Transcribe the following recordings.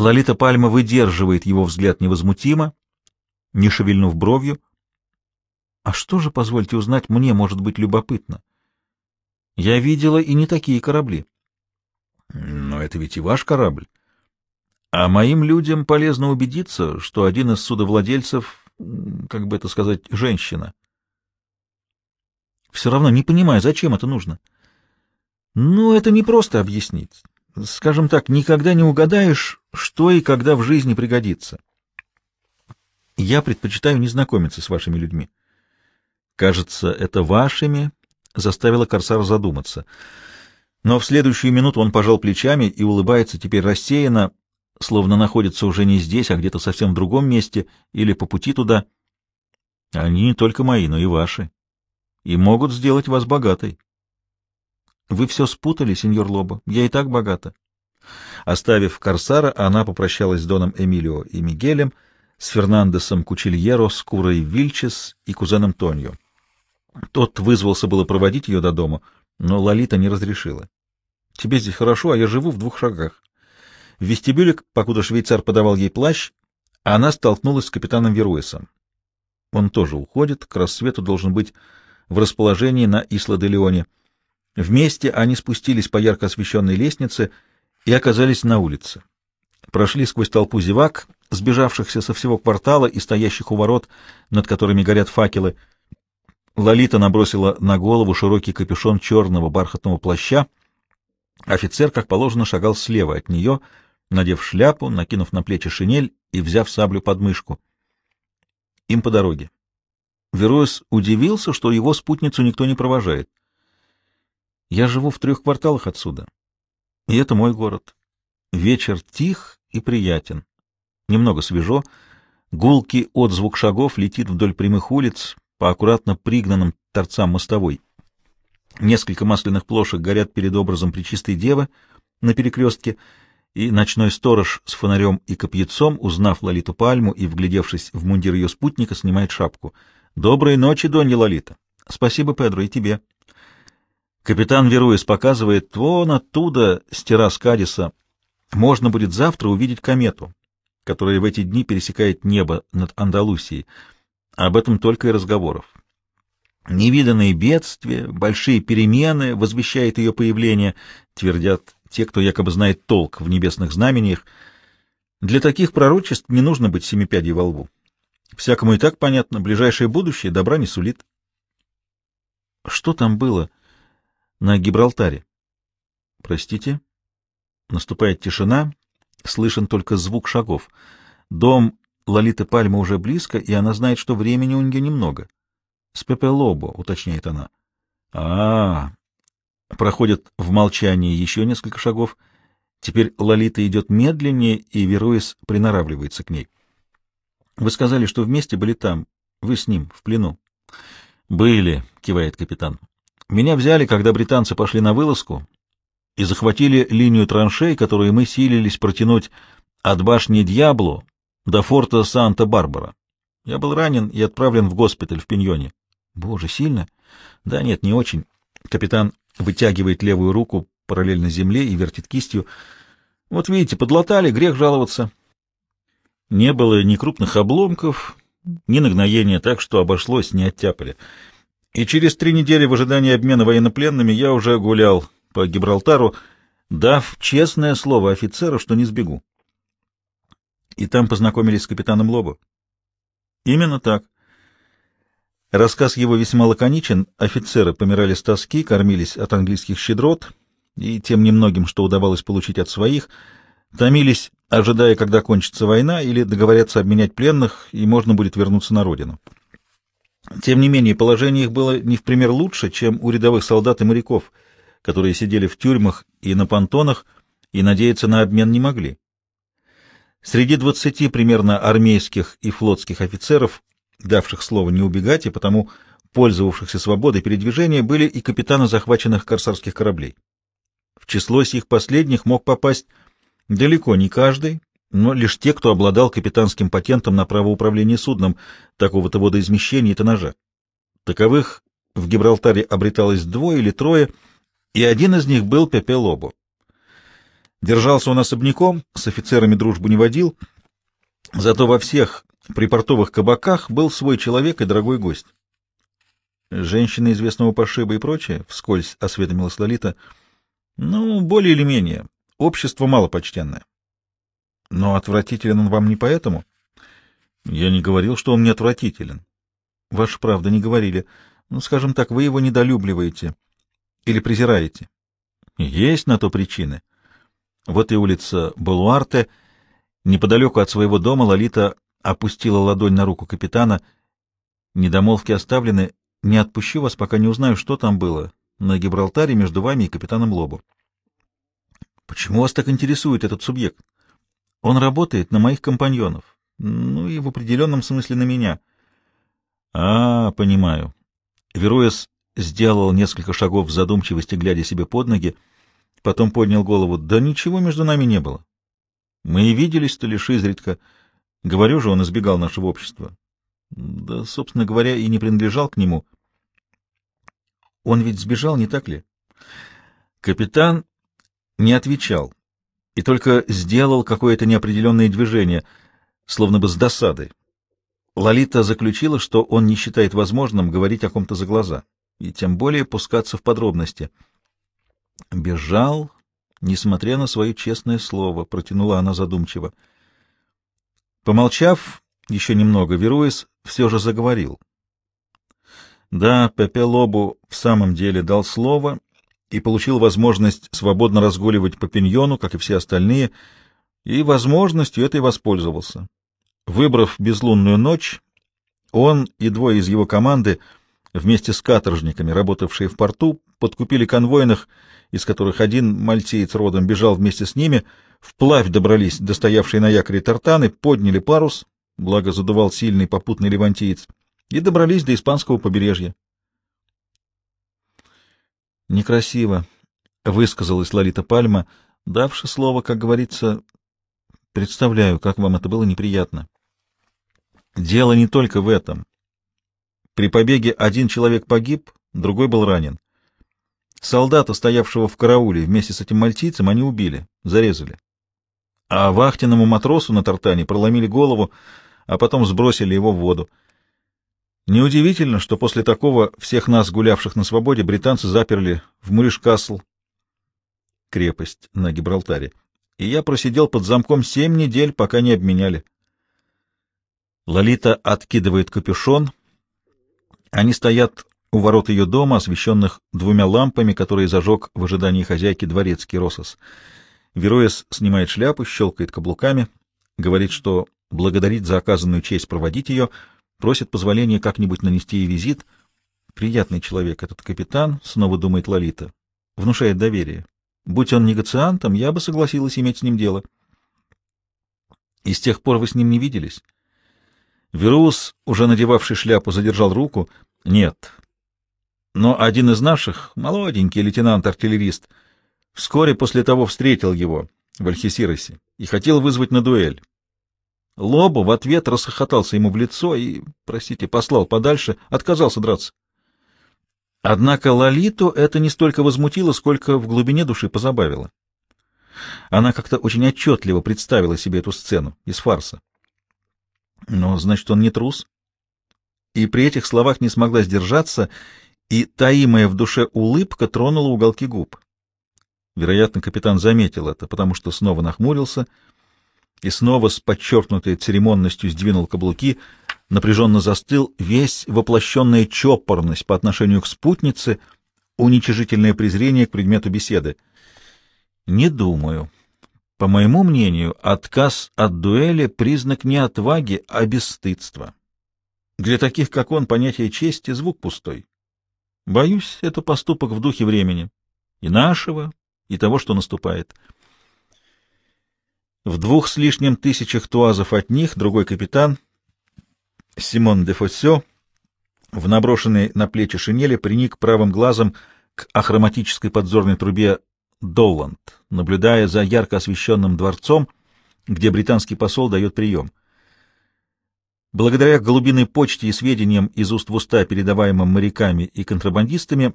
Лолита Пальма выдерживает его взгляд невозмутимо, не шевельнув бровью. А что же, позвольте узнать, мне может быть любопытно? Я видела и не такие корабли. Но это ведь и ваш корабль. А моим людям полезно убедиться, что один из судовладельцев, как бы это сказать, женщина. Все равно не понимаю, зачем это нужно. Ну, это не просто объяснить. Скажем так, никогда не угадаешь, что и когда в жизни пригодится. Я предпочитаю не знакомиться с вашими людьми. Кажется, это вашими заставило Корсара задуматься. Но в следующую минуту он пожал плечами и улыбается теперь рассеянно, словно находится уже не здесь, а где-то совсем в другом месте или по пути туда. Они не только мои, но и ваши, и могут сделать вас богатой. Вы все спутали, сеньор Лоба. Я и так богата. Оставив Корсара, она попрощалась с Доном Эмилио и Мигелем, с Фернандесом Кучильеро, с Курой Вильчес и кузеном Тоньо. Тот вызвался было проводить ее до дома, но Лолита не разрешила. — Тебе здесь хорошо, а я живу в двух шагах. В вестибюле, покуда швейцар подавал ей плащ, она столкнулась с капитаном Веруэсом. Он тоже уходит, к рассвету должен быть в расположении на Исла-де-Леоне. Вместе они спустились по ярко освещенной лестнице и оказались на улице. Прошли сквозь толпу зевак, сбежавшихся со всего квартала и стоящих у ворот, над которыми горят факелы. Лолита набросила на голову широкий капюшон черного бархатного плаща. Офицер, как положено, шагал слева от нее, надев шляпу, накинув на плечи шинель и взяв саблю под мышку. Им по дороге. Вероес удивился, что его спутницу никто не провожает. Я живу в трех кварталах отсюда. И это мой город. Вечер тих и приятен. Немного свежо. Гулкий отзвук шагов летит вдоль прямых улиц по аккуратно пригнанным торцам мостовой. Несколько масляных плошек горят перед образом Пречистой Девы на перекрестке, и ночной сторож с фонарем и копьецом, узнав Лолиту Пальму и вглядевшись в мундир ее спутника, снимает шапку. «Доброй ночи, Донья Лолита!» «Спасибо, Педро, и тебе!» Капитан Веруэс показывает, вон оттуда, с террас Кадиса, можно будет завтра увидеть комету, которая в эти дни пересекает небо над Андалусией. Об этом только и разговоров. Невиданные бедствия, большие перемены возвещает ее появление, твердят те, кто якобы знает толк в небесных знамениях. Для таких пророчеств не нужно быть семипядей во лбу. Всякому и так понятно, ближайшее будущее добра не сулит. Что там было? — на Гибралтаре. Простите? Наступает тишина, слышен только звук шагов. Дом Лолиты Пальма уже близко, и она знает, что времени у нее немного. С Пепе Лобо, уточняет она. А, -а, а Проходят в молчании еще несколько шагов. Теперь Лолита идет медленнее, и Веруис приноравливается к ней. Вы сказали, что вместе были там. Вы с ним, в плену. Были, кивает капитан. Меня взяли, когда британцы пошли на вылазку и захватили линию траншей, которую мы силились протянуть от башни Дьябло до форта Санта-Барбара. Я был ранен и отправлен в госпиталь в Пиньоне. Боже, сильно? Да нет, не очень. Капитан вытягивает левую руку параллельно земле и вертит кистью. Вот видите, подлатали, грех жаловаться. Не было ни крупных обломков, ни нагноения, так что обошлось, не оттяпали и через три недели в ожидании обмена военнопленными я уже гулял по Гибралтару, дав честное слово офицеру, что не сбегу. И там познакомились с капитаном Лобо. Именно так. Рассказ его весьма лаконичен. Офицеры помирали с тоски, кормились от английских щедрот и тем немногим, что удавалось получить от своих, томились, ожидая, когда кончится война, или договорятся обменять пленных, и можно будет вернуться на родину. Тем не менее, положение их было не в пример лучше, чем у рядовых солдат и моряков, которые сидели в тюрьмах и на понтонах и надеяться на обмен не могли. Среди двадцати примерно армейских и флотских офицеров, давших слово не убегать и потому пользовавшихся свободой передвижения, были и капитаны захваченных корсарских кораблей. В число сих последних мог попасть далеко не каждый, но лишь те, кто обладал капитанским патентом на право управления судном такого-то водоизмещения и тоннажа. Таковых в Гибралтаре обреталось двое или трое, и один из них был Пепе Лобо. Держался он особняком, с офицерами дружбу не водил, зато во всех припортовых кабаках был свой человек и дорогой гость. Женщины известного пошиба и прочее, — вскользь осведомилась Лолита, — ну, более или менее, общество малопочтенное. Но отвратителен он вам не поэтому? Я не говорил, что он не отвратителен. Ваша правда, не говорили. Ну, скажем так, вы его недолюбливаете или презираете. Есть на то причины. Вот и улица Балуарте. Неподалеку от своего дома Лолита опустила ладонь на руку капитана. Недомолвки оставлены. Не отпущу вас, пока не узнаю, что там было на Гибралтаре между вами и капитаном Лобу. Почему вас так интересует этот субъект? Он работает на моих компаньонов. Ну и в определенном смысле на меня. А, понимаю. Веруэс сделал несколько шагов в задумчивости, глядя себе под ноги, потом поднял голову. Да ничего между нами не было. Мы и виделись-то лишь изредка. Говорю же, он избегал нашего общества. Да, собственно говоря, и не принадлежал к нему. Он ведь сбежал, не так ли? Капитан не отвечал и только сделал какое-то неопределенное движение, словно бы с досадой. Лолита заключила, что он не считает возможным говорить о ком-то за глаза, и тем более пускаться в подробности. «Бежал, несмотря на свое честное слово», — протянула она задумчиво. Помолчав еще немного, Веруис все же заговорил. Да, Пепе Лобу в самом деле дал слово и получил возможность свободно разгуливать по пиньону, как и все остальные, и возможностью этой воспользовался. Выбрав безлунную ночь, он и двое из его команды вместе с каторжниками, работавшие в порту, подкупили конвойных, из которых один мальтиец родом бежал вместе с ними, вплавь добрались до стоявшей на якоре тартаны, подняли парус, благо задувал сильный попутный левантиец, и добрались до испанского побережья. Некрасиво, — высказалась Лолита Пальма, давши слово, как говорится, представляю, как вам это было неприятно. Дело не только в этом. При побеге один человек погиб, другой был ранен. Солдата, стоявшего в карауле вместе с этим мальтийцем, они убили, зарезали. А вахтенному матросу на тартане проломили голову, а потом сбросили его в воду. Неудивительно, что после такого всех нас, гулявших на свободе, британцы заперли в Муришкасл, крепость на Гибралтаре, и я просидел под замком семь недель, пока не обменяли. Лолита откидывает капюшон. Они стоят у ворот ее дома, освещенных двумя лампами, которые зажег в ожидании хозяйки дворецкий Росос. Вероес снимает шляпу, щелкает каблуками, говорит, что благодарит за оказанную честь проводить ее — просит позволения как-нибудь нанести ей визит. Приятный человек этот капитан, снова думает Лолита, внушает доверие. Будь он негациантом, я бы согласилась иметь с ним дело. И с тех пор вы с ним не виделись? Верус, уже надевавший шляпу, задержал руку. Нет. Но один из наших, молоденький лейтенант-артиллерист, вскоре после того встретил его в Альхисиросе и хотел вызвать на дуэль. Лобо в ответ расхохотался ему в лицо и, простите, послал подальше, отказался драться. Однако Лолиту это не столько возмутило, сколько в глубине души позабавило. Она как-то очень отчетливо представила себе эту сцену из фарса. Но, значит, он не трус. И при этих словах не смогла сдержаться, и таимая в душе улыбка тронула уголки губ. Вероятно, капитан заметил это, потому что снова нахмурился — и снова с подчеркнутой церемонностью сдвинул каблуки, напряженно застыл, весь воплощенная чопорность по отношению к спутнице, уничижительное презрение к предмету беседы. Не думаю. По моему мнению, отказ от дуэли — признак не отваги, а бесстыдства. Для таких, как он, понятие чести — звук пустой. Боюсь, это поступок в духе времени. И нашего, и того, что наступает. В двух с лишним тысячах туазов от них другой капитан, Симон де Фоссё, в наброшенной на плечи шинели приник правым глазом к ахроматической подзорной трубе Долланд, наблюдая за ярко освещенным дворцом, где британский посол дает прием. Благодаря голубиной почте и сведениям из уст в уста, передаваемым моряками и контрабандистами,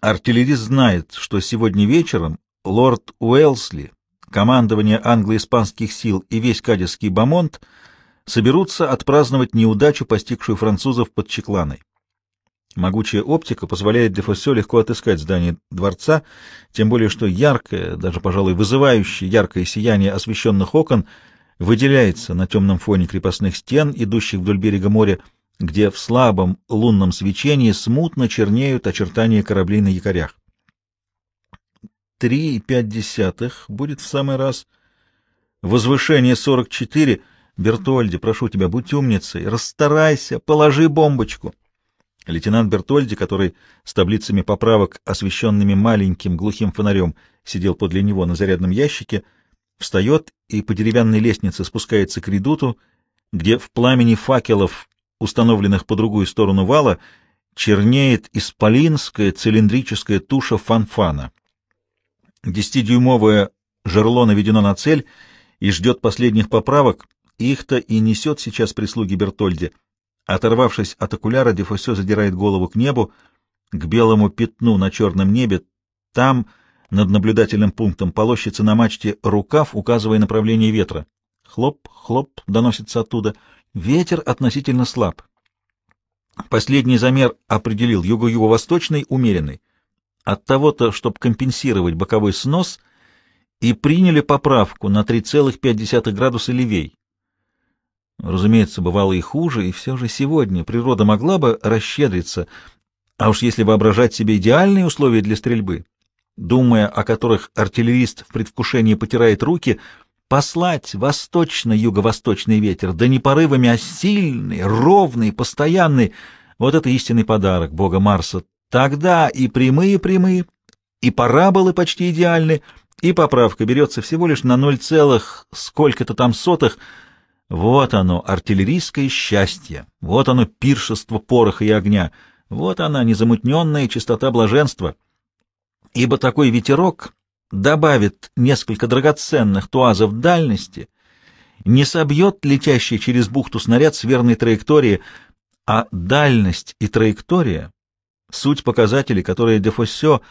артиллерист знает, что сегодня вечером лорд Уэлсли командование англо-испанских сил и весь Кадисский бомонд соберутся отпраздновать неудачу, постигшую французов под Чекланой. Могучая оптика позволяет Дефосе легко отыскать здание дворца, тем более что яркое, даже, пожалуй, вызывающее яркое сияние освещенных окон выделяется на темном фоне крепостных стен, идущих вдоль берега моря, где в слабом лунном свечении смутно чернеют очертания кораблей на якорях. Три и пять десятых будет в самый раз. Возвышение сорок четыре. Бертольди, прошу тебя, будь умницей, расстарайся, положи бомбочку. Лейтенант Бертольди, который с таблицами поправок, освещенными маленьким глухим фонарем, сидел подле него на зарядном ящике, встает и по деревянной лестнице спускается к редуту, где в пламени факелов, установленных по другую сторону вала, чернеет исполинская цилиндрическая туша фанфана. Десятидюймовое жерло наведено на цель и ждет последних поправок, их-то и несет сейчас прислуги Бертольди — Оторвавшись от окуляра, Дефосе задирает голову к небу, к белому пятну на черном небе. Там, над наблюдательным пунктом, полощется на мачте рукав, указывая направление ветра. Хлоп, хлоп, доносится оттуда. Ветер относительно слаб. Последний замер определил юго-юго-восточный, умеренный. От того-то, чтобы компенсировать боковой снос, и приняли поправку на 3,5 градуса левей. Разумеется, бывало и хуже, и все же сегодня природа могла бы расщедриться, а уж если воображать себе идеальные условия для стрельбы, думая о которых артиллерист в предвкушении потирает руки, послать восточно-юго-восточный ветер, да не порывами, а сильный, ровный, постоянный, вот это истинный подарок бога Марса. Тогда и прямые-прямые, и параболы почти идеальны, и поправка берется всего лишь на ноль целых сколько-то там сотых — вот оно, артиллерийское счастье, вот оно, пиршество пороха и огня, вот она, незамутненная чистота блаженства. Ибо такой ветерок добавит несколько драгоценных туазов дальности, не собьет летящий через бухту снаряд с верной траектории, а дальность и траектория — суть показателей, которые Дефоссё,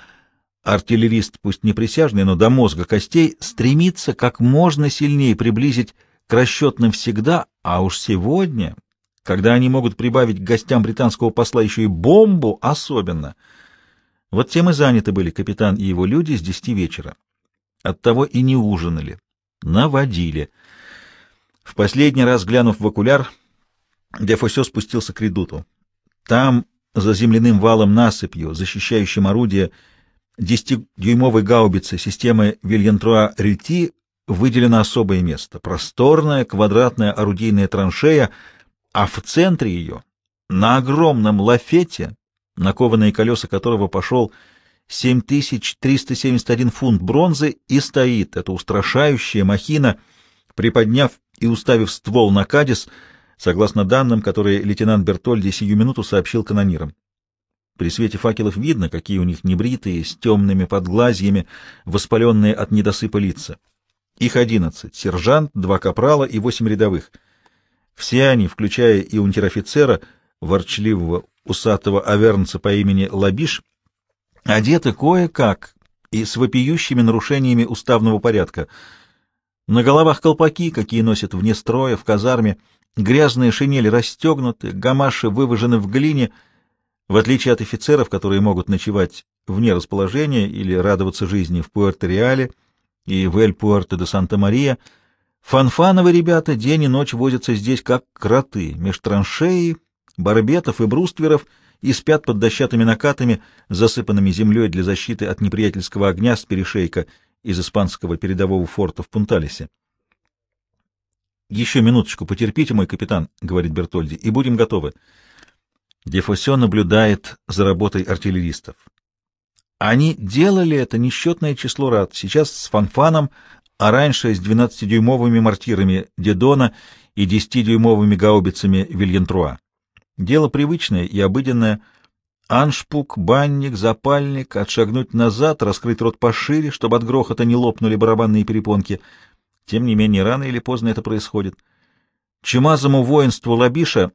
артиллерист, пусть не присяжный, но до мозга костей, стремится как можно сильнее приблизить к расчетным всегда, а уж сегодня, когда они могут прибавить к гостям британского посла еще и бомбу особенно. Вот тем и заняты были капитан и его люди с десяти вечера. Оттого и не ужинали, наводили. В последний раз, глянув в окуляр, Дефосе спустился к редуту. Там, за земляным валом насыпью, защищающим орудие, десятидюймовой гаубицы системы Вильентруа-Рюти выделено особое место — просторная квадратная орудийная траншея, а в центре ее, на огромном лафете, на кованые колеса которого пошел 7371 фунт бронзы, и стоит эта устрашающая махина, приподняв и уставив ствол на Кадис, согласно данным, которые лейтенант Бертольди сию минуту сообщил канонирам. При свете факелов видно, какие у них небритые, с темными подглазьями, воспаленные от недосыпа лица. Их одиннадцать — сержант, два капрала и восемь рядовых. Все они, включая и унтер-офицера, ворчливого усатого авернца по имени Лабиш, одеты кое-как и с вопиющими нарушениями уставного порядка. На головах колпаки, какие носят вне строя, в казарме, грязные шинели расстегнуты, гамаши выважены в глине, в отличие от офицеров, которые могут ночевать вне расположения или радоваться жизни в Пуэрто-Реале, и в Эль-Пуэрто де Санта-Мария. Фанфановые ребята день и ночь возятся здесь, как кроты, меж траншеи, барбетов и брустверов, и спят под дощатыми накатами, засыпанными землей для защиты от неприятельского огня с перешейка из испанского передового форта в Пунталисе. «Еще минуточку потерпите, мой капитан», — говорит Бертольди, — «и будем готовы». Дефосе наблюдает за работой артиллеристов. Они делали это несчетное число раз, сейчас с фанфаном, а раньше с 12-дюймовыми мортирами Дедона и 10-дюймовыми гаубицами Вильентруа. Дело привычное и обыденное. Аншпук, банник, запальник, отшагнуть назад, раскрыть рот пошире, чтобы от грохота не лопнули барабанные перепонки. Тем не менее, рано или поздно это происходит. Чумазому воинству Лабиша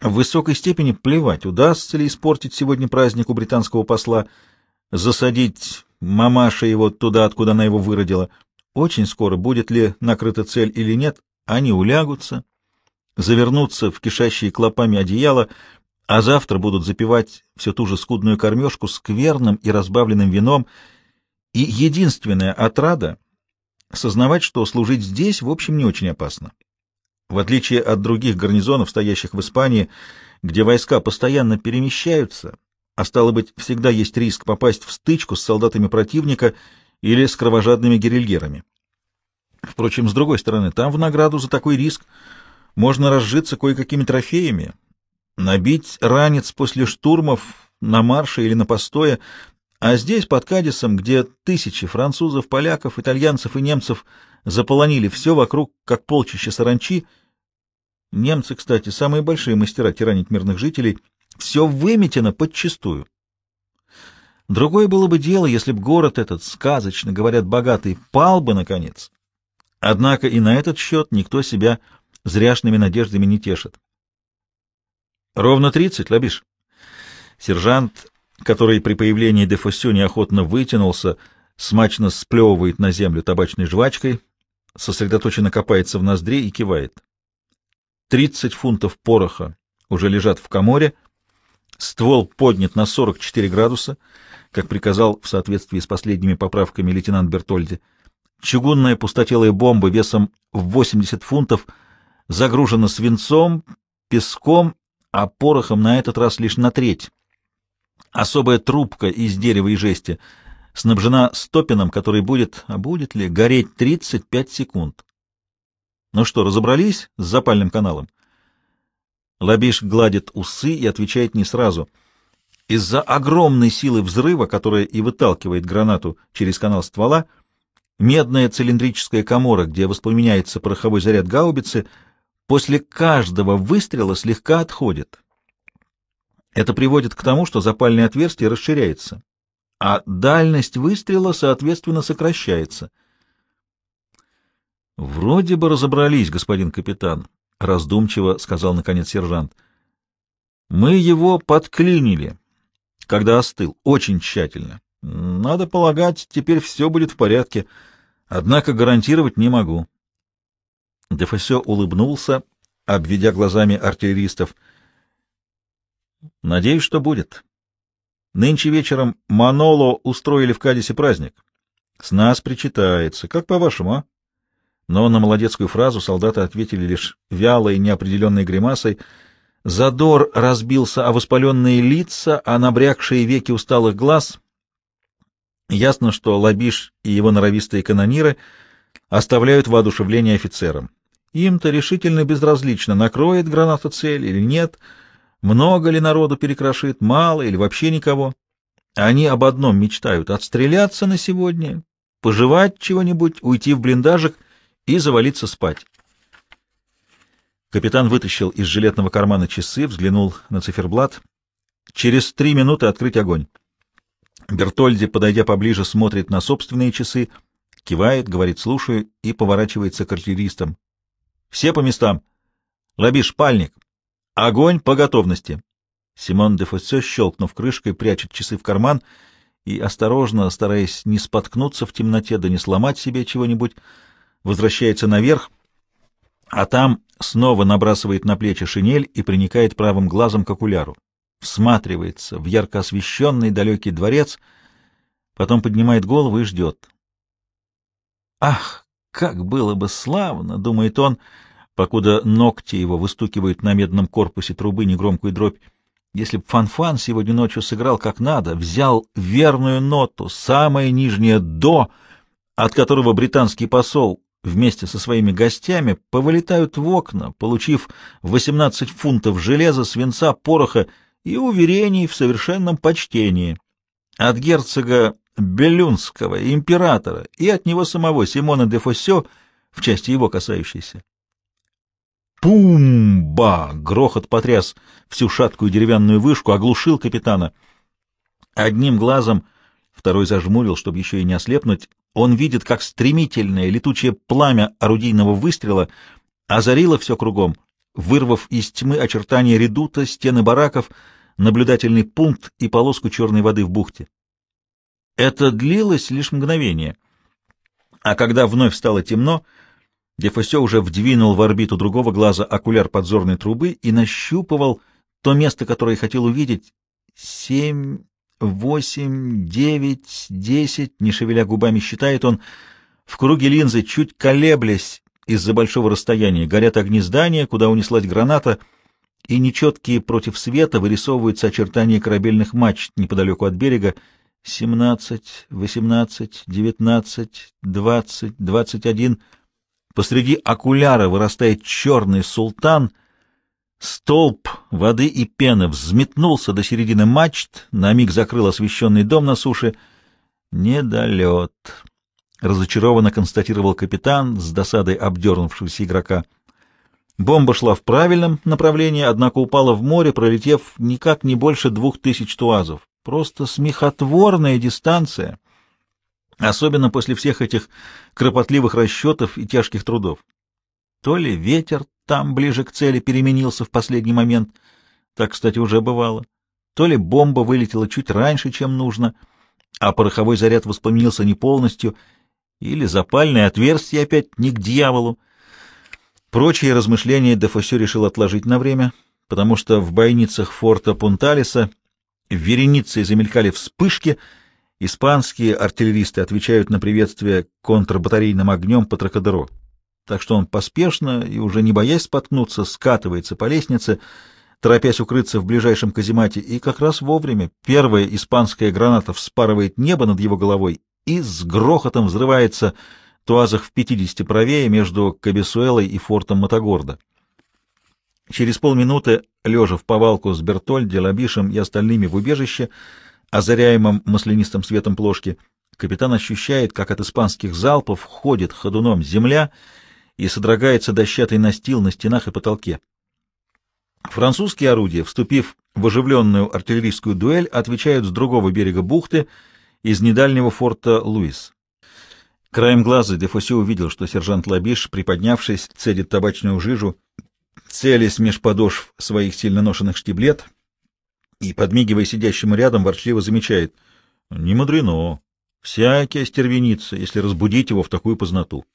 в высокой степени плевать, удастся ли испортить сегодня праздник у британского посла — засадить мамаша его туда, откуда она его выродила. Очень скоро, будет ли накрыта цель или нет, они улягутся, завернутся в кишащие клопами одеяло, а завтра будут запивать всю ту же скудную кормежку скверным и разбавленным вином, и единственная отрада — сознавать, что служить здесь, в общем, не очень опасно. В отличие от других гарнизонов, стоящих в Испании, где войска постоянно перемещаются, а стало быть, всегда есть риск попасть в стычку с солдатами противника или с кровожадными гирильерами. Впрочем, с другой стороны, там в награду за такой риск можно разжиться кое-какими трофеями, набить ранец после штурмов на марше или на постое, а здесь, под Кадисом, где тысячи французов, поляков, итальянцев и немцев заполонили все вокруг, как полчища саранчи, немцы, кстати, самые большие мастера тиранить мирных жителей, все выметено подчистую. Другое было бы дело, если б город этот, сказочно говорят, богатый, пал бы, наконец. Однако и на этот счет никто себя зряшными надеждами не тешит. Ровно тридцать, Лабиш. Сержант, который при появлении Дефоссю неохотно вытянулся, смачно сплевывает на землю табачной жвачкой, сосредоточенно копается в ноздре и кивает. Тридцать фунтов пороха уже лежат в коморе, ствол поднят на 44 градуса, как приказал в соответствии с последними поправками лейтенант Бертольди. Чугунная пустотелая бомба весом в 80 фунтов загружена свинцом, песком, а порохом на этот раз лишь на треть. Особая трубка из дерева и жести снабжена стопином, который будет, а будет ли, гореть 35 секунд. Ну что, разобрались с запальным каналом? Лабиш гладит усы и отвечает не сразу. Из-за огромной силы взрыва, которая и выталкивает гранату через канал ствола, медная цилиндрическая комора, где воспламеняется пороховой заряд гаубицы, после каждого выстрела слегка отходит. Это приводит к тому, что запальное отверстие расширяется, а дальность выстрела, соответственно, сокращается. «Вроде бы разобрались, господин капитан», — раздумчиво сказал наконец сержант. «Мы его подклинили, когда остыл, очень тщательно. Надо полагать, теперь все будет в порядке, однако гарантировать не могу». Дефасе улыбнулся, обведя глазами артиллеристов. «Надеюсь, что будет. Нынче вечером Маноло устроили в Кадисе праздник. С нас причитается. Как по-вашему, а?» Но на молодецкую фразу солдаты ответили лишь вялой, неопределенной гримасой. Задор разбился о воспаленные лица, а набрякшие веки усталых глаз. Ясно, что Лабиш и его норовистые канониры оставляют воодушевление офицерам. Им-то решительно безразлично, накроет граната цель или нет, много ли народу перекрошит, мало или вообще никого. Они об одном мечтают — отстреляться на сегодня, пожевать чего-нибудь, уйти в блиндажик и завалиться спать. Капитан вытащил из жилетного кармана часы, взглянул на циферблат. Через три минуты открыть огонь. Бертольди, подойдя поближе, смотрит на собственные часы, кивает, говорит «слушаю» и поворачивается к артиллеристам. «Все по местам. Лобиш, пальник. Огонь по готовности». Симон де Фоссе, щелкнув крышкой, прячет часы в карман и, осторожно, стараясь не споткнуться в темноте да не сломать себе чего-нибудь, возвращается наверх, а там снова набрасывает на плечи шинель и приникает правым глазом к окуляру. Всматривается в ярко освещенный далекий дворец, потом поднимает голову и ждет. «Ах, как было бы славно!» — думает он, покуда ногти его выстукивают на медном корпусе трубы негромкую дробь. Если б Фанфан сегодня ночью сыграл как надо, взял верную ноту, самое нижнее «до», от которого британский посол вместе со своими гостями повылетают в окна, получив 18 фунтов железа, свинца, пороха и уверений в совершенном почтении. От герцога Белюнского, императора, и от него самого Симона де Фоссё, в части его касающейся. Пум-ба! Грохот потряс всю шаткую деревянную вышку, оглушил капитана. Одним глазом, второй зажмурил, чтобы еще и не ослепнуть, он видит, как стремительное летучее пламя орудийного выстрела озарило все кругом, вырвав из тьмы очертания редута, стены бараков, наблюдательный пункт и полоску черной воды в бухте. Это длилось лишь мгновение. А когда вновь стало темно, Дефосе уже вдвинул в орбиту другого глаза окуляр подзорной трубы и нащупывал то место, которое хотел увидеть. Семь, восемь, девять, десять, не шевеля губами, считает он. В круге линзы, чуть колеблясь из-за большого расстояния, горят огни здания, куда унеслась граната, и нечеткие против света вырисовываются очертания корабельных мачт неподалеку от берега. Семнадцать, восемнадцать, девятнадцать, двадцать, двадцать один — Посреди окуляра вырастает черный султан. Столб воды и пены взметнулся до середины мачт, на миг закрыл освещенный дом на суше. Недолет. Разочарованно констатировал капитан, с досадой обдернувшегося игрока. Бомба шла в правильном направлении, однако упала в море, пролетев никак не больше двух тысяч туазов. Просто смехотворная дистанция особенно после всех этих кропотливых расчетов и тяжких трудов. То ли ветер там ближе к цели переменился в последний момент, так, кстати, уже бывало, то ли бомба вылетела чуть раньше, чем нужно, а пороховой заряд воспламенился не полностью, или запальное отверстие опять не к дьяволу. Прочие размышления Дефосе решил отложить на время, потому что в бойницах форта Пунталиса вереницей замелькали вспышки — Испанские артиллеристы отвечают на приветствие контрбатарейным огнем по Тракадеро. Так что он поспешно и уже не боясь споткнуться, скатывается по лестнице, торопясь укрыться в ближайшем каземате, и как раз вовремя первая испанская граната вспарывает небо над его головой и с грохотом взрывается туазах в 50 правее между Кабесуэлой и фортом Матагорда. Через полминуты, лежа в повалку с Бертольди, Лабишем и остальными в убежище, озаряемом маслянистым светом плошки, капитан ощущает, как от испанских залпов ходит ходуном земля и содрогается дощатый настил на стенах и потолке. Французские орудия, вступив в оживленную артиллерийскую дуэль, отвечают с другого берега бухты из недальнего форта Луис. Краем глаза Дефосе увидел, что сержант Лабиш, приподнявшись, цедит табачную жижу, целясь меж подошв своих сильно ношенных штиблет, и, подмигивая сидящему рядом, ворчливо замечает. — Не мудрено. Всякий остервенится, если разбудить его в такую познату.